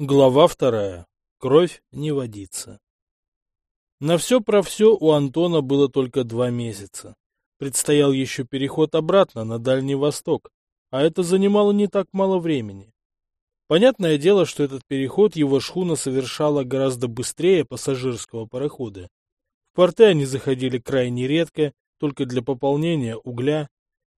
Глава вторая. Кровь не водится. На все про все у Антона было только два месяца. Предстоял еще переход обратно на Дальний Восток, а это занимало не так мало времени. Понятное дело, что этот переход его шхуна совершала гораздо быстрее пассажирского парохода. В порты они заходили крайне редко, только для пополнения угля,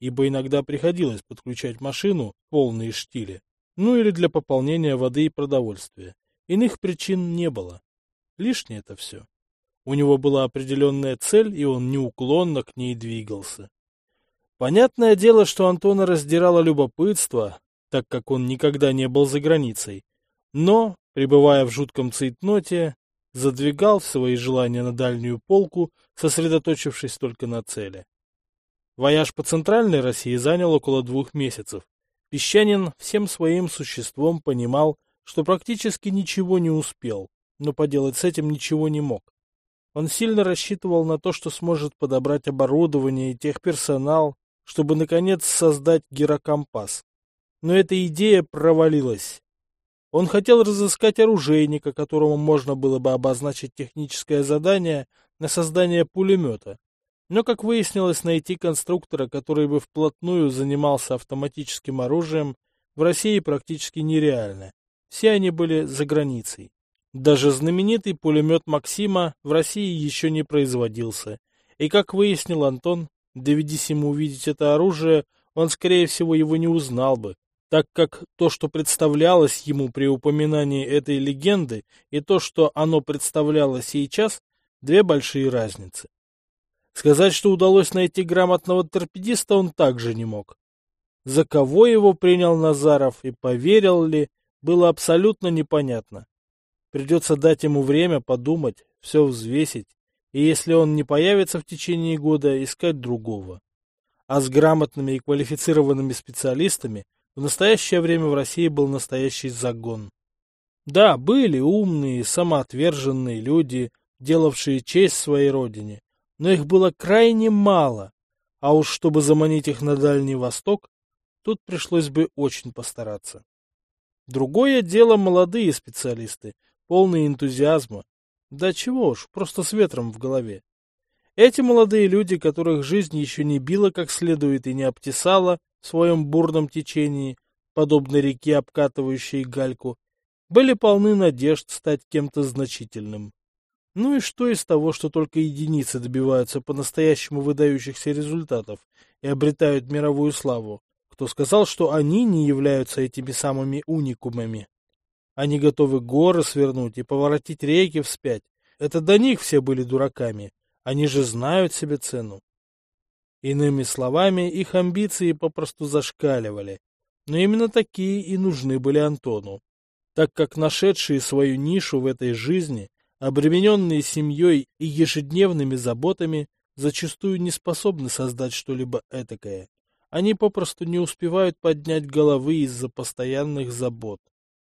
ибо иногда приходилось подключать машину, полные штили, ну или для пополнения воды и продовольствия. Иных причин не было. Лишнее это все. У него была определенная цель, и он неуклонно к ней двигался. Понятное дело, что Антона раздирало любопытство, так как он никогда не был за границей, но, пребывая в жутком цейтноте, задвигал свои желания на дальнюю полку, сосредоточившись только на цели. Вояж по центральной России занял около двух месяцев, Песчанин всем своим существом понимал, что практически ничего не успел, но поделать с этим ничего не мог. Он сильно рассчитывал на то, что сможет подобрать оборудование и техперсонал, чтобы, наконец, создать гирокомпас. Но эта идея провалилась. Он хотел разыскать оружейника, которому можно было бы обозначить техническое задание на создание пулемета, но, как выяснилось, найти конструктора, который бы вплотную занимался автоматическим оружием, в России практически нереально. Все они были за границей. Даже знаменитый пулемет Максима в России еще не производился. И, как выяснил Антон, доведись ему увидеть это оружие, он, скорее всего, его не узнал бы, так как то, что представлялось ему при упоминании этой легенды, и то, что оно представляло сейчас, две большие разницы. Сказать, что удалось найти грамотного торпедиста, он также не мог. За кого его принял Назаров и поверил ли, было абсолютно непонятно. Придется дать ему время подумать, все взвесить, и если он не появится в течение года, искать другого. А с грамотными и квалифицированными специалистами в настоящее время в России был настоящий загон. Да, были умные, самоотверженные люди, делавшие честь своей родине, но их было крайне мало, а уж чтобы заманить их на Дальний Восток, тут пришлось бы очень постараться. Другое дело молодые специалисты, полные энтузиазма. Да чего уж, просто с ветром в голове. Эти молодые люди, которых жизнь еще не била как следует и не обтесала в своем бурном течении, подобно реке, обкатывающей гальку, были полны надежд стать кем-то значительным. Ну и что из того, что только единицы добиваются по-настоящему выдающихся результатов и обретают мировую славу? Кто сказал, что они не являются этими самыми уникумами? Они готовы горы свернуть и поворотить реки вспять. Это до них все были дураками. Они же знают себе цену. Иными словами, их амбиции попросту зашкаливали. Но именно такие и нужны были Антону, так как нашедшие свою нишу в этой жизни обремененные семьей и ежедневными заботами, зачастую не способны создать что-либо этакое. Они попросту не успевают поднять головы из-за постоянных забот.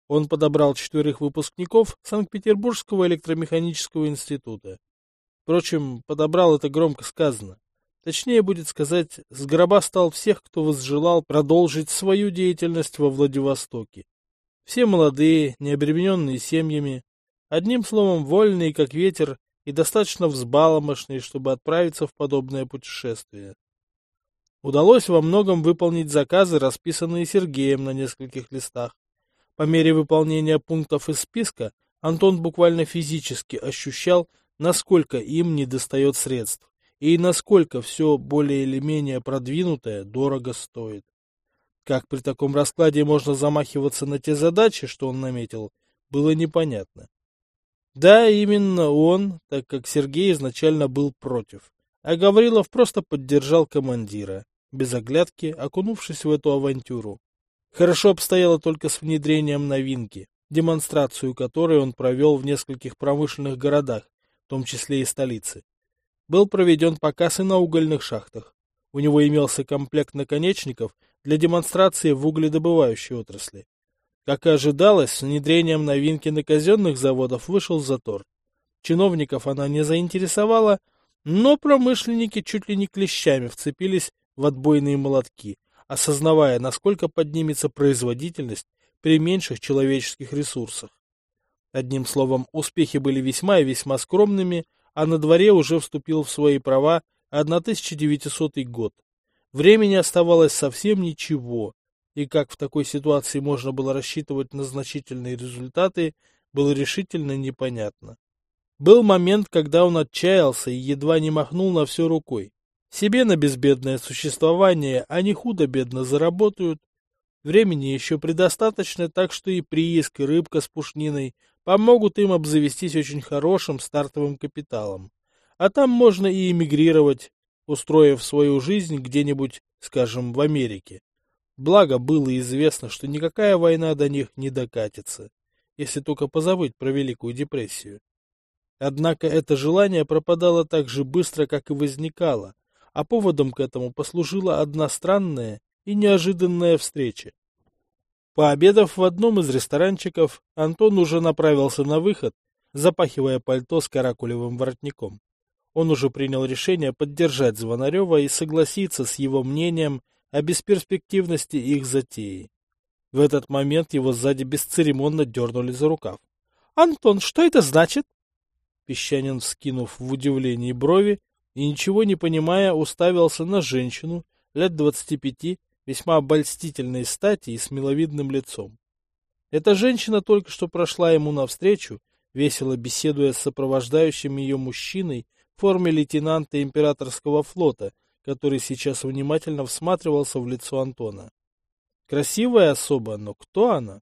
Он подобрал четверых выпускников Санкт-Петербургского электромеханического института. Впрочем, подобрал это громко сказано. Точнее будет сказать, с гроба стал всех, кто возжелал продолжить свою деятельность во Владивостоке. Все молодые, необремененные семьями, Одним словом, вольный, как ветер, и достаточно взбаломошный, чтобы отправиться в подобное путешествие. Удалось во многом выполнить заказы, расписанные Сергеем на нескольких листах. По мере выполнения пунктов из списка Антон буквально физически ощущал, насколько им недостает средств и насколько все более или менее продвинутое дорого стоит. Как при таком раскладе можно замахиваться на те задачи, что он наметил, было непонятно. Да, именно он, так как Сергей изначально был против. А Гаврилов просто поддержал командира, без оглядки окунувшись в эту авантюру. Хорошо обстояло только с внедрением новинки, демонстрацию которой он провел в нескольких промышленных городах, в том числе и столице. Был проведен показ и на угольных шахтах. У него имелся комплект наконечников для демонстрации в угледобывающей отрасли. Как и ожидалось, с внедрением новинки на казенных заводах вышел затор. Чиновников она не заинтересовала, но промышленники чуть ли не клещами вцепились в отбойные молотки, осознавая, насколько поднимется производительность при меньших человеческих ресурсах. Одним словом, успехи были весьма и весьма скромными, а на дворе уже вступил в свои права 1900 год. Времени оставалось совсем ничего, и как в такой ситуации можно было рассчитывать на значительные результаты, было решительно непонятно. Был момент, когда он отчаялся и едва не махнул на все рукой. Себе на безбедное существование они худо-бедно заработают. Времени еще предостаточно, так что и прииск, и рыбка с пушниной помогут им обзавестись очень хорошим стартовым капиталом. А там можно и эмигрировать, устроив свою жизнь где-нибудь, скажем, в Америке. Благо было известно, что никакая война до них не докатится, если только позабыть про Великую депрессию. Однако это желание пропадало так же быстро, как и возникало, а поводом к этому послужила одна странная и неожиданная встреча. Пообедав в одном из ресторанчиков, Антон уже направился на выход, запахивая пальто с каракулевым воротником. Он уже принял решение поддержать Звонарева и согласиться с его мнением о бесперспективности их затеи. В этот момент его сзади бесцеремонно дернули за рукав. — Антон, что это значит? Песчанин, вскинув в удивлении брови, и, ничего не понимая, уставился на женщину лет двадцати пяти, весьма обольстительной стати и с миловидным лицом. Эта женщина только что прошла ему навстречу, весело беседуя с сопровождающим ее мужчиной в форме лейтенанта императорского флота, который сейчас внимательно всматривался в лицо Антона. Красивая особа, но кто она?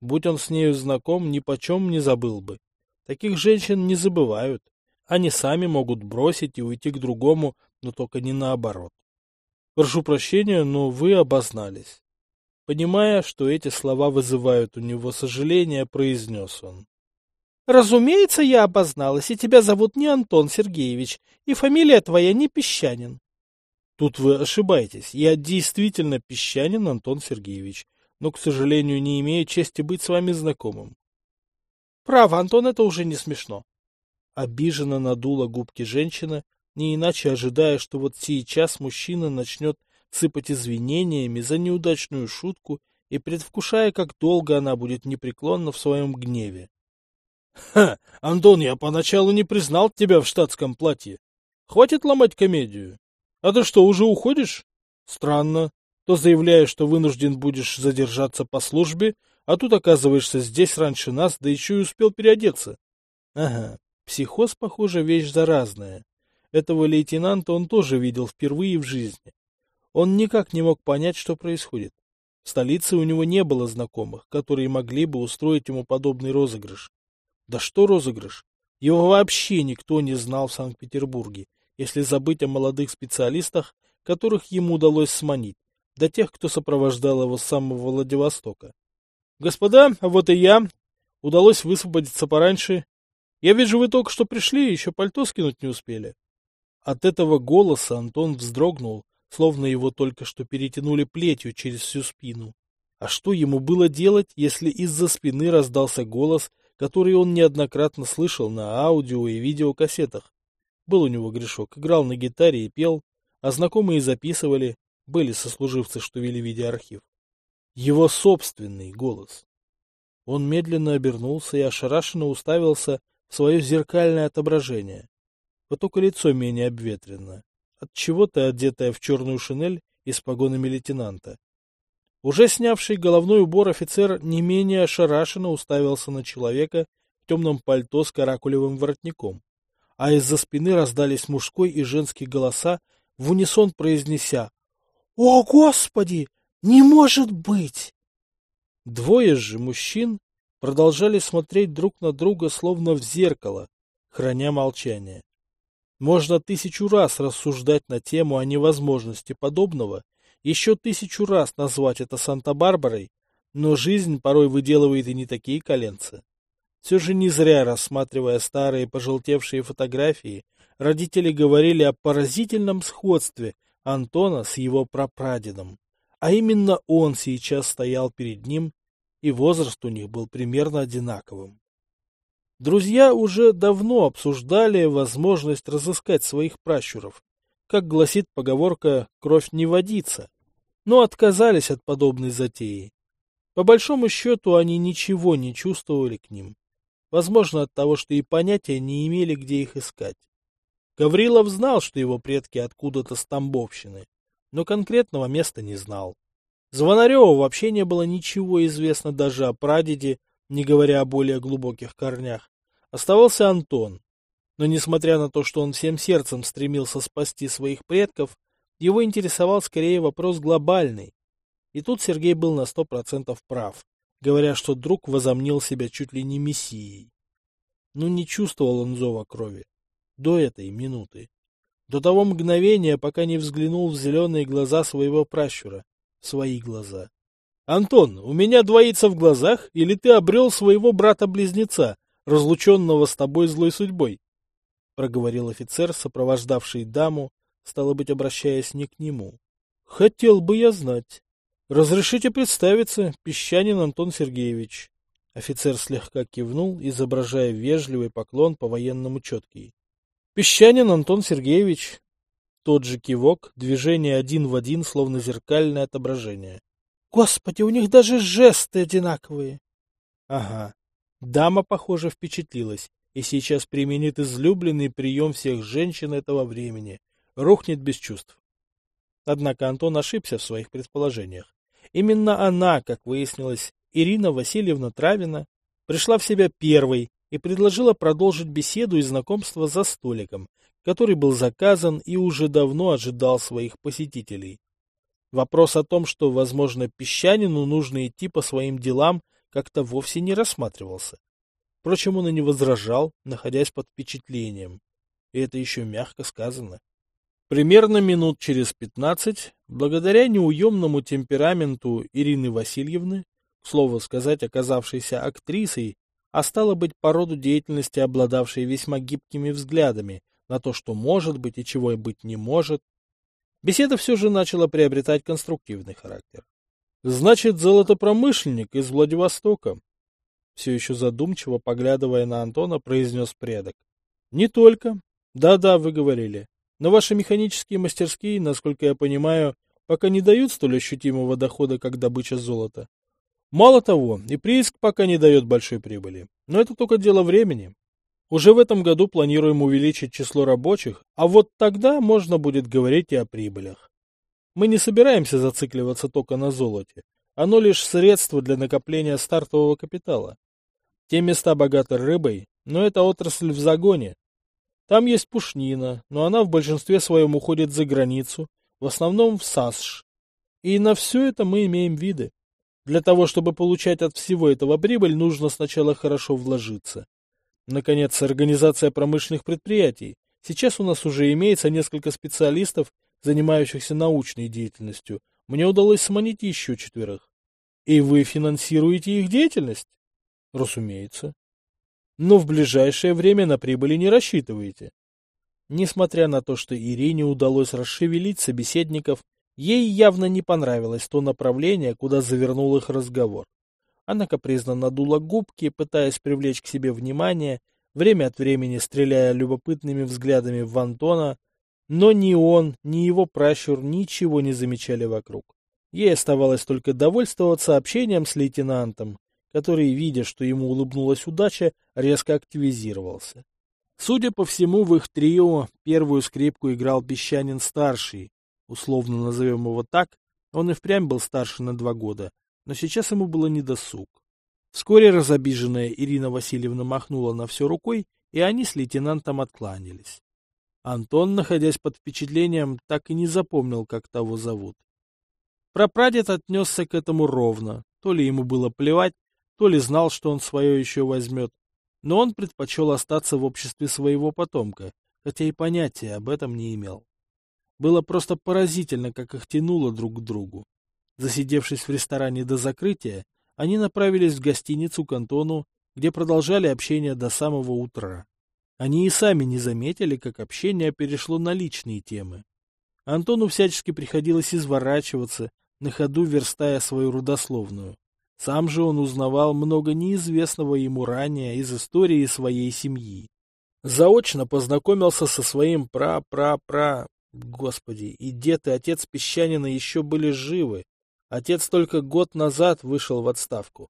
Будь он с нею знаком, ни почем не забыл бы. Таких женщин не забывают. Они сами могут бросить и уйти к другому, но только не наоборот. Прошу прощения, но вы обознались. Понимая, что эти слова вызывают у него сожаление, произнес он. Разумеется, я обозналась, и тебя зовут не Антон Сергеевич, и фамилия твоя не Песчанин. Тут вы ошибаетесь. Я действительно Песчанин Антон Сергеевич, но, к сожалению, не имею чести быть с вами знакомым. Право, Антон, это уже не смешно. Обиженно надула губки женщина, не иначе ожидая, что вот сейчас мужчина начнет сыпать извинениями за неудачную шутку и предвкушая, как долго она будет непреклонна в своем гневе. — Ха! Антон, я поначалу не признал тебя в штатском платье. Хватит ломать комедию. А ты что, уже уходишь? Странно. То заявляешь, что вынужден будешь задержаться по службе, а тут оказываешься здесь раньше нас, да еще и успел переодеться. Ага, психоз, похоже, вещь заразная. Этого лейтенанта он тоже видел впервые в жизни. Он никак не мог понять, что происходит. В столице у него не было знакомых, которые могли бы устроить ему подобный розыгрыш. Да что розыгрыш? Его вообще никто не знал в Санкт-Петербурге, если забыть о молодых специалистах, которых ему удалось сманить, до тех, кто сопровождал его с самого Владивостока. Господа, вот и я. Удалось высвободиться пораньше. Я вижу, вы только что пришли, еще пальто скинуть не успели. От этого голоса Антон вздрогнул, словно его только что перетянули плетью через всю спину. А что ему было делать, если из-за спины раздался голос, который он неоднократно слышал на аудио и видеокассетах? Был у него грешок, играл на гитаре и пел, а знакомые записывали, были сослуживцы, что вели видеоархив. Его собственный голос. Он медленно обернулся и ошарашенно уставился в свое зеркальное отображение. Вот только лицо менее обветрено, от чего-то одетое в черную шинель и с погонами лейтенанта. Уже снявший головной убор офицер не менее ошарашенно уставился на человека в темном пальто с каракулевым воротником, а из-за спины раздались мужской и женский голоса, в унисон произнеся «О, Господи! Не может быть! Двое же мужчин продолжали смотреть друг на друга словно в зеркало, храня молчание. Можно тысячу раз рассуждать на тему о невозможности подобного, еще тысячу раз назвать это Санта-Барбарой, но жизнь порой выделывает и не такие коленца. Все же не зря, рассматривая старые пожелтевшие фотографии, родители говорили о поразительном сходстве Антона с его прапрадедом. А именно он сейчас стоял перед ним, и возраст у них был примерно одинаковым. Друзья уже давно обсуждали возможность разыскать своих пращуров. Как гласит поговорка «кровь не водится», но отказались от подобной затеи. По большому счету они ничего не чувствовали к ним. Возможно от того, что и понятия не имели, где их искать. Гаврилов знал, что его предки откуда-то с Тамбовщины, но конкретного места не знал. Звонареву вообще не было ничего известно даже о прадеде, не говоря о более глубоких корнях. Оставался Антон. Но несмотря на то, что он всем сердцем стремился спасти своих предков, его интересовал скорее вопрос глобальный. И тут Сергей был на сто процентов прав, говоря, что друг возомнил себя чуть ли не мессией. Но не чувствовал он зова крови. До этой минуты. До того мгновения, пока не взглянул в зеленые глаза своего пращура. Свои глаза. «Антон, у меня двоится в глазах, или ты обрел своего брата-близнеца, разлученного с тобой злой судьбой?» — проговорил офицер, сопровождавший даму, стало быть, обращаясь не к нему. — Хотел бы я знать. Разрешите представиться, Песчанин Антон Сергеевич. Офицер слегка кивнул, изображая вежливый поклон по-военному четкий. — Песчанин Антон Сергеевич. Тот же кивок, движение один в один, словно зеркальное отображение. — Господи, у них даже жесты одинаковые. — Ага. Дама, похоже, впечатлилась и сейчас применит излюбленный прием всех женщин этого времени — рухнет без чувств. Однако Антон ошибся в своих предположениях. Именно она, как выяснилось, Ирина Васильевна Травина, пришла в себя первой и предложила продолжить беседу и знакомство за столиком, который был заказан и уже давно ожидал своих посетителей. Вопрос о том, что, возможно, песчанину нужно идти по своим делам, как-то вовсе не рассматривался. Впрочем, он и не возражал, находясь под впечатлением. И это еще мягко сказано. Примерно минут через пятнадцать, благодаря неуемному темпераменту Ирины Васильевны, к слову сказать, оказавшейся актрисой, а стало быть по роду деятельности обладавшей весьма гибкими взглядами на то, что может быть и чего быть не может, беседа все же начала приобретать конструктивный характер. «Значит, золотопромышленник из Владивостока», все еще задумчиво поглядывая на Антона, произнес предок. «Не только. Да-да, вы говорили. Но ваши механические мастерские, насколько я понимаю, пока не дают столь ощутимого дохода, как добыча золота. Мало того, и прииск пока не дает большой прибыли. Но это только дело времени. Уже в этом году планируем увеличить число рабочих, а вот тогда можно будет говорить и о прибылях. Мы не собираемся зацикливаться только на золоте. Оно лишь средство для накопления стартового капитала. Те места богаты рыбой, но это отрасль в загоне, там есть пушнина, но она в большинстве своем уходит за границу, в основном в САСШ. И на все это мы имеем виды. Для того, чтобы получать от всего этого прибыль, нужно сначала хорошо вложиться. Наконец, организация промышленных предприятий. Сейчас у нас уже имеется несколько специалистов, занимающихся научной деятельностью. Мне удалось сманить еще четверых. И вы финансируете их деятельность? Разумеется но в ближайшее время на прибыли не рассчитываете. Несмотря на то, что Ирине удалось расшевелить собеседников, ей явно не понравилось то направление, куда завернул их разговор. Она капризно надула губки, пытаясь привлечь к себе внимание, время от времени стреляя любопытными взглядами в Антона, но ни он, ни его пращур ничего не замечали вокруг. Ей оставалось только довольствоваться общением с лейтенантом, который, видя, что ему улыбнулась удача, резко активизировался. Судя по всему, в их трио первую скрипку играл Песчанин-старший, условно назовем его так, он и впрямь был старше на два года, но сейчас ему было недосуг. Вскоре разобиженная Ирина Васильевна махнула на все рукой, и они с лейтенантом откланялись. Антон, находясь под впечатлением, так и не запомнил, как того зовут. Прапрадед отнесся к этому ровно, то ли ему было плевать, то ли знал, что он свое еще возьмет, но он предпочел остаться в обществе своего потомка, хотя и понятия об этом не имел. Было просто поразительно, как их тянуло друг к другу. Засидевшись в ресторане до закрытия, они направились в гостиницу к Антону, где продолжали общение до самого утра. Они и сами не заметили, как общение перешло на личные темы. Антону всячески приходилось изворачиваться, на ходу верстая свою родословную. Сам же он узнавал много неизвестного ему ранее из истории своей семьи. Заочно познакомился со своим пра-пра-пра... Господи, и дед, и отец Песчанина еще были живы. Отец только год назад вышел в отставку.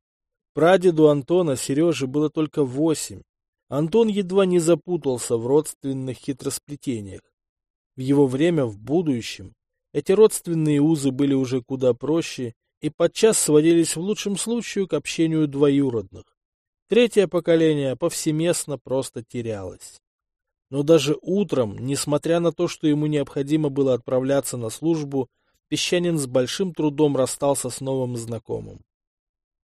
Прадеду Антона Сереже было только восемь. Антон едва не запутался в родственных хитросплетениях. В его время, в будущем, эти родственные узы были уже куда проще и подчас сводились в лучшем случае к общению двоюродных. Третье поколение повсеместно просто терялось. Но даже утром, несмотря на то, что ему необходимо было отправляться на службу, Песчанин с большим трудом расстался с новым знакомым.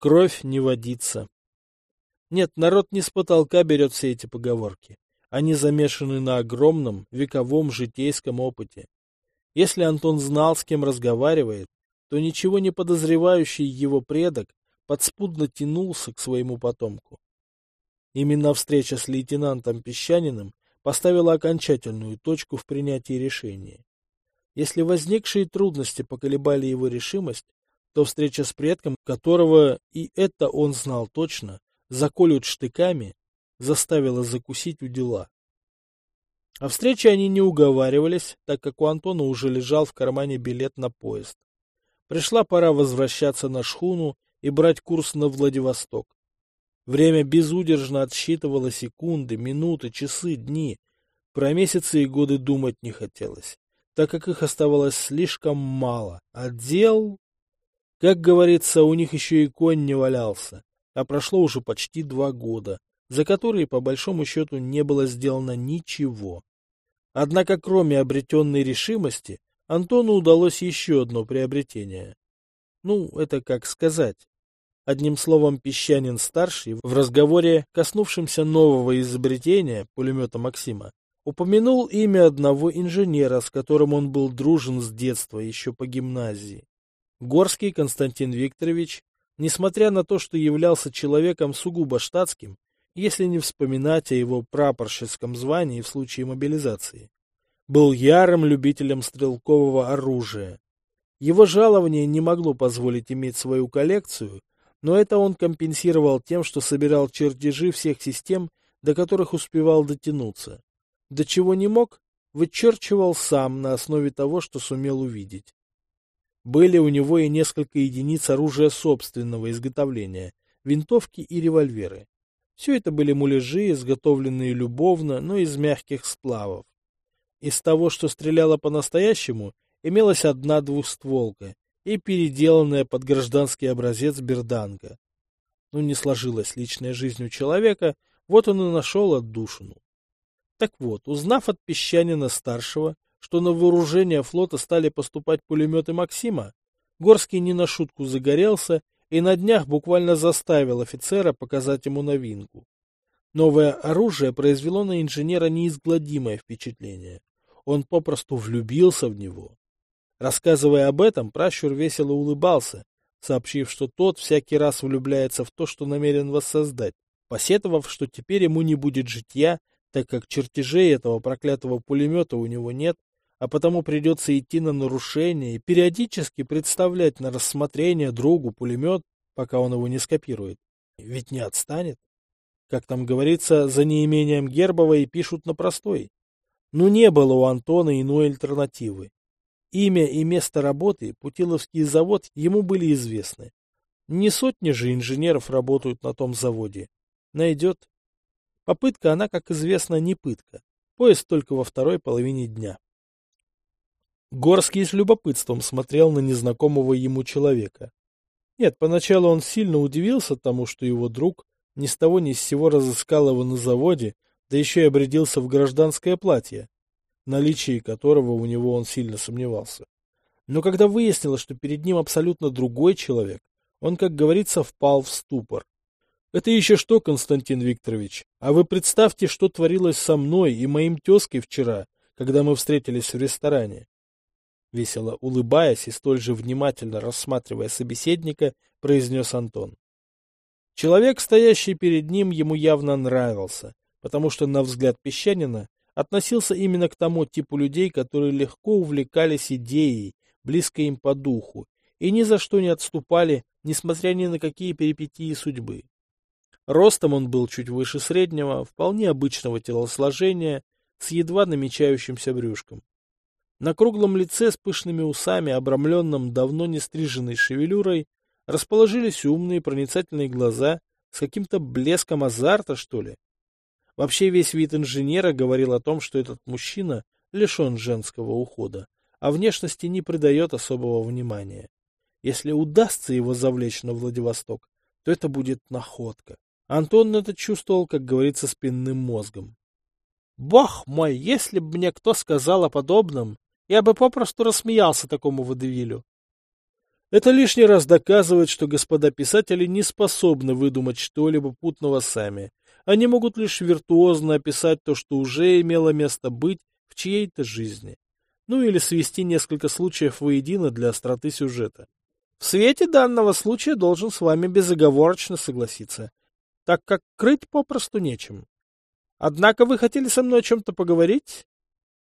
Кровь не водится. Нет, народ не с потолка берет все эти поговорки. Они замешаны на огромном вековом житейском опыте. Если Антон знал, с кем разговаривает, то ничего не подозревающий его предок подспудно тянулся к своему потомку. Именно встреча с лейтенантом Песчаниным поставила окончательную точку в принятии решения. Если возникшие трудности поколебали его решимость, то встреча с предком, которого, и это он знал точно, заколют штыками, заставила закусить у дела. О встрече они не уговаривались, так как у Антона уже лежал в кармане билет на поезд. Пришла пора возвращаться на шхуну и брать курс на Владивосток. Время безудержно отсчитывало секунды, минуты, часы, дни. Про месяцы и годы думать не хотелось, так как их оставалось слишком мало. А дел... Как говорится, у них еще и конь не валялся, а прошло уже почти два года, за которые, по большому счету, не было сделано ничего. Однако, кроме обретенной решимости, Антону удалось еще одно приобретение. Ну, это как сказать. Одним словом, Песчанин-старший в разговоре, коснувшемся нового изобретения, пулемета Максима, упомянул имя одного инженера, с которым он был дружен с детства, еще по гимназии. Горский Константин Викторович, несмотря на то, что являлся человеком сугубо штатским, если не вспоминать о его прапорщицком звании в случае мобилизации, был ярым любителем стрелкового оружия. Его жалование не могло позволить иметь свою коллекцию, но это он компенсировал тем, что собирал чертежи всех систем, до которых успевал дотянуться. До чего не мог, вычерчивал сам на основе того, что сумел увидеть. Были у него и несколько единиц оружия собственного изготовления, винтовки и револьверы. Все это были муляжи, изготовленные любовно, но из мягких сплавов. Из того, что стреляло по-настоящему, имелась одна двухстволка, и переделанная под гражданский образец берданка. Ну, не сложилась личная жизнь у человека, вот он и нашел отдушину. Так вот, узнав от Песчанина-старшего, что на вооружение флота стали поступать пулеметы Максима, Горский не на шутку загорелся и на днях буквально заставил офицера показать ему новинку. Новое оружие произвело на инженера неизгладимое впечатление. Он попросту влюбился в него. Рассказывая об этом, пращур весело улыбался, сообщив, что тот всякий раз влюбляется в то, что намерен воссоздать, посетовав, что теперь ему не будет житья, так как чертежей этого проклятого пулемета у него нет, а потому придется идти на нарушение и периодически представлять на рассмотрение другу пулемет, пока он его не скопирует. Ведь не отстанет. Как там говорится, за неимением Гербовой пишут на простой. Но не было у Антона иной альтернативы. Имя и место работы Путиловский завод ему были известны. Не сотни же инженеров работают на том заводе. Найдет. Попытка она, как известно, не пытка. Поезд только во второй половине дня. Горский с любопытством смотрел на незнакомого ему человека. Нет, поначалу он сильно удивился тому, что его друг ни с того ни с сего разыскал его на заводе, да еще и обрядился в гражданское платье наличии которого у него он сильно сомневался. Но когда выяснилось, что перед ним абсолютно другой человек, он, как говорится, впал в ступор. Это еще что, Константин Викторович? А вы представьте, что творилось со мной и моим тезкой вчера, когда мы встретились в ресторане. Весело улыбаясь и столь же внимательно рассматривая собеседника, произнес Антон. Человек, стоящий перед ним, ему явно нравился, потому что, на взгляд Песчанина, относился именно к тому типу людей, которые легко увлекались идеей, близкой им по духу, и ни за что не отступали, несмотря ни на какие перипетии судьбы. Ростом он был чуть выше среднего, вполне обычного телосложения, с едва намечающимся брюшком. На круглом лице с пышными усами, обрамленном давно не стриженной шевелюрой, расположились умные проницательные глаза с каким-то блеском азарта, что ли. Вообще весь вид инженера говорил о том, что этот мужчина лишен женского ухода, а внешности не придает особого внимания. Если удастся его завлечь на Владивосток, то это будет находка. Антон это чувствовал, как говорится, спинным мозгом. Бог мой, если бы мне кто сказал о подобном, я бы попросту рассмеялся такому водевилю. Это лишний раз доказывает, что господа писатели не способны выдумать что-либо путного сами. Они могут лишь виртуозно описать то, что уже имело место быть в чьей-то жизни. Ну или свести несколько случаев воедино для остроты сюжета. В свете данного случая должен с вами безоговорочно согласиться, так как крыть попросту нечем. Однако вы хотели со мной о чем-то поговорить?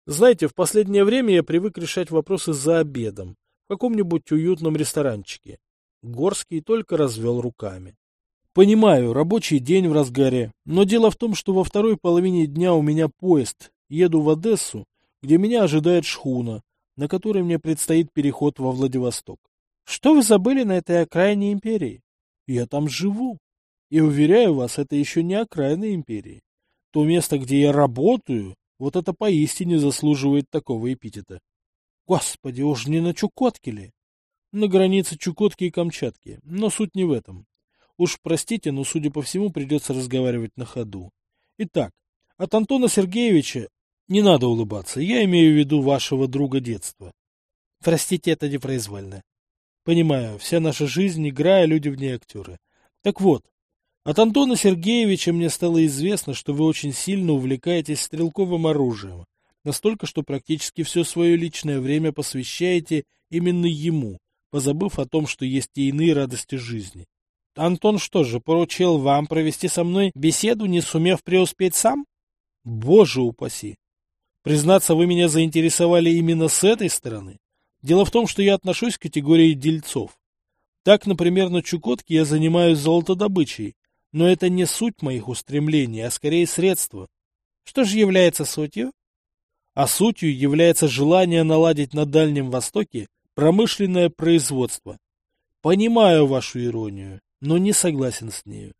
Знаете, в последнее время я привык решать вопросы за обедом, в каком-нибудь уютном ресторанчике. Горский только развел руками. Понимаю, рабочий день в разгаре, но дело в том, что во второй половине дня у меня поезд, еду в Одессу, где меня ожидает шхуна, на которой мне предстоит переход во Владивосток. Что вы забыли на этой окраине империи? Я там живу. И уверяю вас, это еще не окраина империи. То место, где я работаю, вот это поистине заслуживает такого эпитета. Господи, уж не на Чукотке ли? На границе Чукотки и Камчатки, но суть не в этом. Уж простите, но, судя по всему, придется разговаривать на ходу. Итак, от Антона Сергеевича не надо улыбаться, я имею в виду вашего друга детства. Простите, это непроизвольно. Понимаю, вся наша жизнь — игра, а люди в ней актеры. Так вот, от Антона Сергеевича мне стало известно, что вы очень сильно увлекаетесь стрелковым оружием, настолько, что практически все свое личное время посвящаете именно ему, позабыв о том, что есть и иные радости жизни. Антон что же, поручил вам провести со мной беседу, не сумев преуспеть сам? Боже упаси! Признаться, вы меня заинтересовали именно с этой стороны. Дело в том, что я отношусь к категории дельцов. Так, например, на Чукотке я занимаюсь золотодобычей, но это не суть моих устремлений, а скорее средство. Что же является сутью? А сутью является желание наладить на Дальнем Востоке промышленное производство. Понимаю вашу иронию, но не согласен с нею.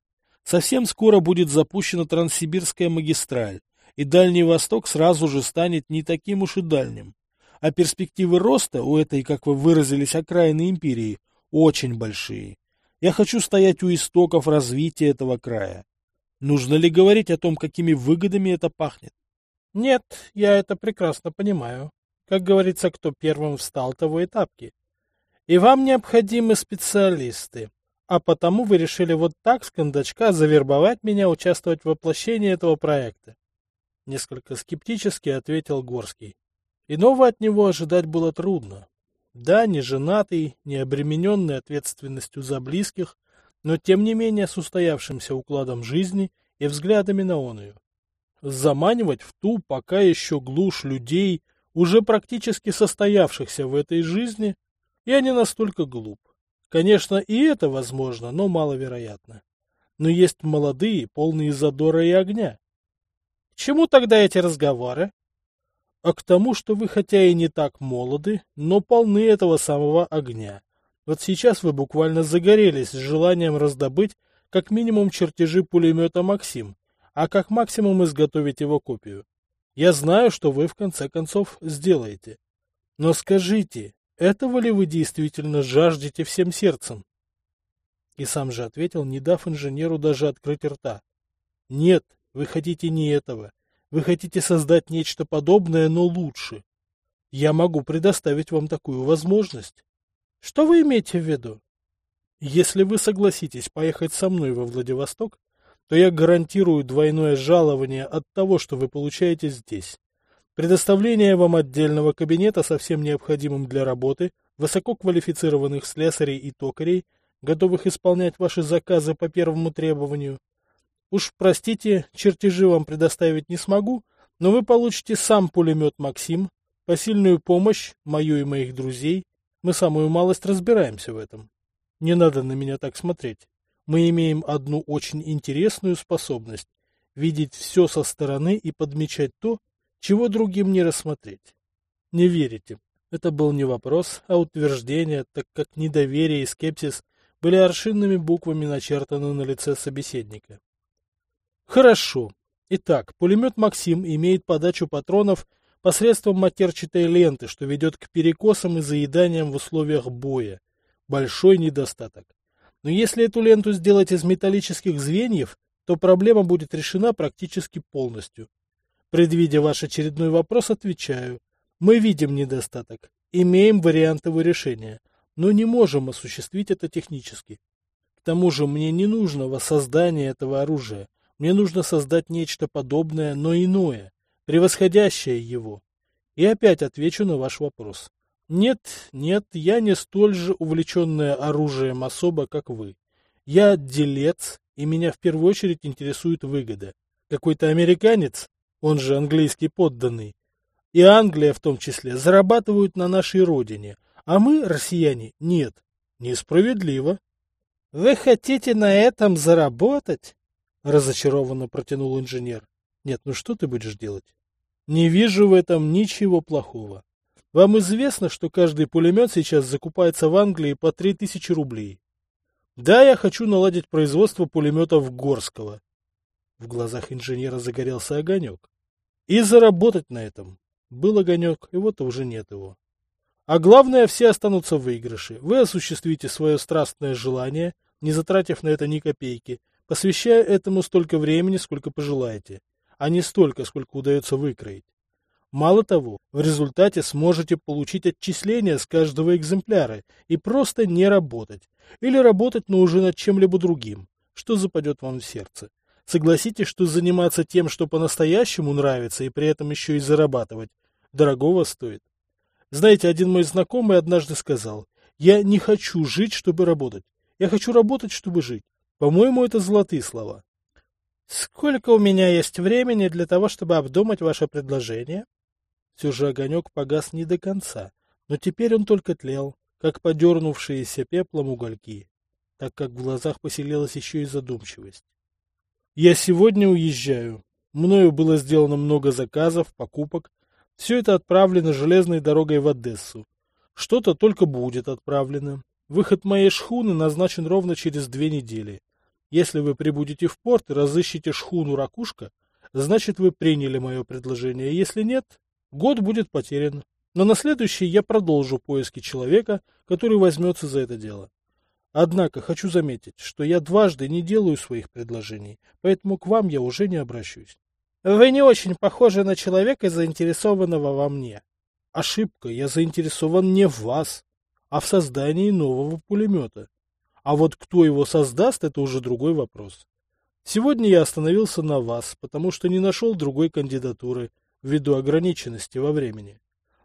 Совсем скоро будет запущена Транссибирская магистраль, и Дальний Восток сразу же станет не таким уж и дальним. А перспективы роста у этой, как вы выразились, окраины империи очень большие. Я хочу стоять у истоков развития этого края. Нужно ли говорить о том, какими выгодами это пахнет? Нет, я это прекрасно понимаю. Как говорится, кто первым встал, того и тапки. И вам необходимы специалисты. А потому вы решили вот так с кондачка завербовать меня участвовать в воплощении этого проекта. Несколько скептически ответил Горский. Иного от него ожидать было трудно. Да, не женатый, не обремененный ответственностью за близких, но тем не менее с устоявшимся укладом жизни и взглядами на оную. Заманивать в ту пока еще глушь людей, уже практически состоявшихся в этой жизни, я не настолько глуп. Конечно, и это возможно, но маловероятно. Но есть молодые, полные задора и огня. К чему тогда эти разговоры? а к тому, что вы хотя и не так молоды, но полны этого самого огня. Вот сейчас вы буквально загорелись с желанием раздобыть как минимум чертежи пулемета «Максим», а как максимум изготовить его копию. Я знаю, что вы в конце концов сделаете. Но скажите, этого ли вы действительно жаждете всем сердцем? И сам же ответил, не дав инженеру даже открыть рта. Нет, вы хотите не этого. Вы хотите создать нечто подобное, но лучше. Я могу предоставить вам такую возможность. Что вы имеете в виду? Если вы согласитесь поехать со мной во Владивосток, то я гарантирую двойное жалование от того, что вы получаете здесь. Предоставление вам отдельного кабинета со всем необходимым для работы, высококвалифицированных слесарей и токарей, готовых исполнять ваши заказы по первому требованию, Уж простите, чертежи вам предоставить не смогу, но вы получите сам пулемет «Максим», посильную помощь, мою и моих друзей. Мы самую малость разбираемся в этом. Не надо на меня так смотреть. Мы имеем одну очень интересную способность — видеть все со стороны и подмечать то, чего другим не рассмотреть. Не верите? Это был не вопрос, а утверждение, так как недоверие и скепсис были аршинными буквами начертаны на лице собеседника. Хорошо. Итак, пулемет «Максим» имеет подачу патронов посредством матерчатой ленты, что ведет к перекосам и заеданиям в условиях боя. Большой недостаток. Но если эту ленту сделать из металлических звеньев, то проблема будет решена практически полностью. Предвидя ваш очередной вопрос, отвечаю. Мы видим недостаток, имеем варианты его решения, но не можем осуществить это технически. К тому же мне не нужно воссоздание этого оружия, мне нужно создать нечто подобное, но иное, превосходящее его. И опять отвечу на ваш вопрос. Нет, нет, я не столь же увлеченная оружием особа, как вы. Я делец, и меня в первую очередь интересует выгода. Какой-то американец, он же английский подданный, и Англия в том числе, зарабатывают на нашей родине, а мы, россияне, нет. Несправедливо. — Вы хотите на этом заработать? — разочарованно протянул инженер. — Нет, ну что ты будешь делать? — Не вижу в этом ничего плохого. Вам известно, что каждый пулемет сейчас закупается в Англии по 3000 рублей. Да, я хочу наладить производство пулеметов Горского. В глазах инженера загорелся огонек. И заработать на этом. Был огонек, и вот уже нет его. А главное, все останутся в выигрыше. Вы осуществите свое страстное желание, не затратив на это ни копейки, посвящая этому столько времени, сколько пожелаете, а не столько, сколько удается выкроить. Мало того, в результате сможете получить отчисления с каждого экземпляра и просто не работать. Или работать, но уже над чем-либо другим, что западет вам в сердце. Согласитесь, что заниматься тем, что по-настоящему нравится, и при этом еще и зарабатывать, дорогого стоит. Знаете, один мой знакомый однажды сказал, я не хочу жить, чтобы работать. Я хочу работать, чтобы жить. По-моему, это золотые слова. Сколько у меня есть времени для того, чтобы обдумать ваше предложение? Все же огонек погас не до конца, но теперь он только тлел, как подернувшиеся пеплом угольки, так как в глазах поселилась еще и задумчивость. Я сегодня уезжаю. Мною было сделано много заказов, покупок. Все это отправлено железной дорогой в Одессу. Что-то только будет отправлено. Выход моей шхуны назначен ровно через две недели. Если вы прибудете в порт и разыщете шхуну «Ракушка», значит, вы приняли мое предложение. Если нет, Год будет потерян, но на следующий я продолжу поиски человека, который возьмется за это дело. Однако хочу заметить, что я дважды не делаю своих предложений, поэтому к вам я уже не обращусь. Вы не очень похожи на человека, заинтересованного во мне. Ошибка, я заинтересован не в вас, а в создании нового пулемета. А вот кто его создаст, это уже другой вопрос. Сегодня я остановился на вас, потому что не нашел другой кандидатуры, ввиду ограниченности во времени.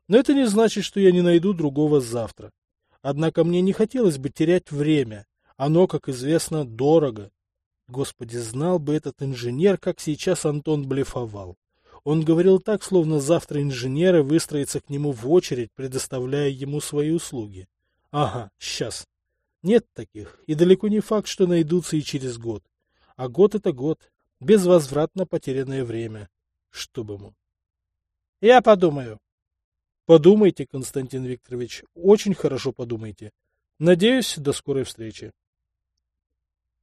Но это не значит, что я не найду другого завтра. Однако мне не хотелось бы терять время. Оно, как известно, дорого. Господи, знал бы этот инженер, как сейчас Антон блефовал. Он говорил так, словно завтра инженеры выстроятся к нему в очередь, предоставляя ему свои услуги. Ага, сейчас. Нет таких, и далеко не факт, что найдутся и через год. А год — это год, безвозвратно потерянное время. Чтоб ему. Я подумаю. Подумайте, Константин Викторович, очень хорошо подумайте. Надеюсь, до скорой встречи.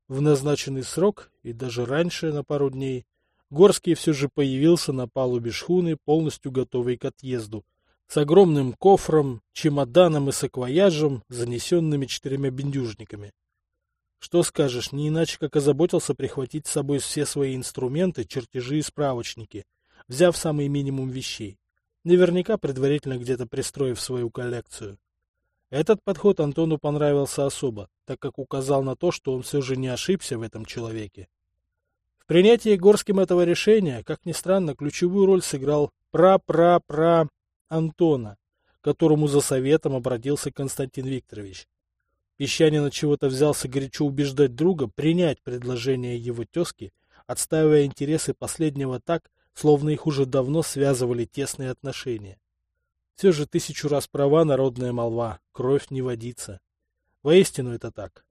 В назначенный срок, и даже раньше на пару дней, Горский все же появился на палубе шхуны, полностью готовый к отъезду, с огромным кофром, чемоданом и саквояжем, занесенными четырьмя бендюжниками. Что скажешь, не иначе как озаботился прихватить с собой все свои инструменты, чертежи и справочники — взяв самый минимум вещей, наверняка предварительно где-то пристроив свою коллекцию. Этот подход Антону понравился особо, так как указал на то, что он все же не ошибся в этом человеке. В принятии Горским этого решения, как ни странно, ключевую роль сыграл пра-пра-пра Антона, которому за советом обратился Константин Викторович. Песчанин от чего-то взялся горячо убеждать друга принять предложение его тезки, отстаивая интересы последнего так, словно их уже давно связывали тесные отношения. Все же тысячу раз права народная молва, кровь не водится. Воистину это так.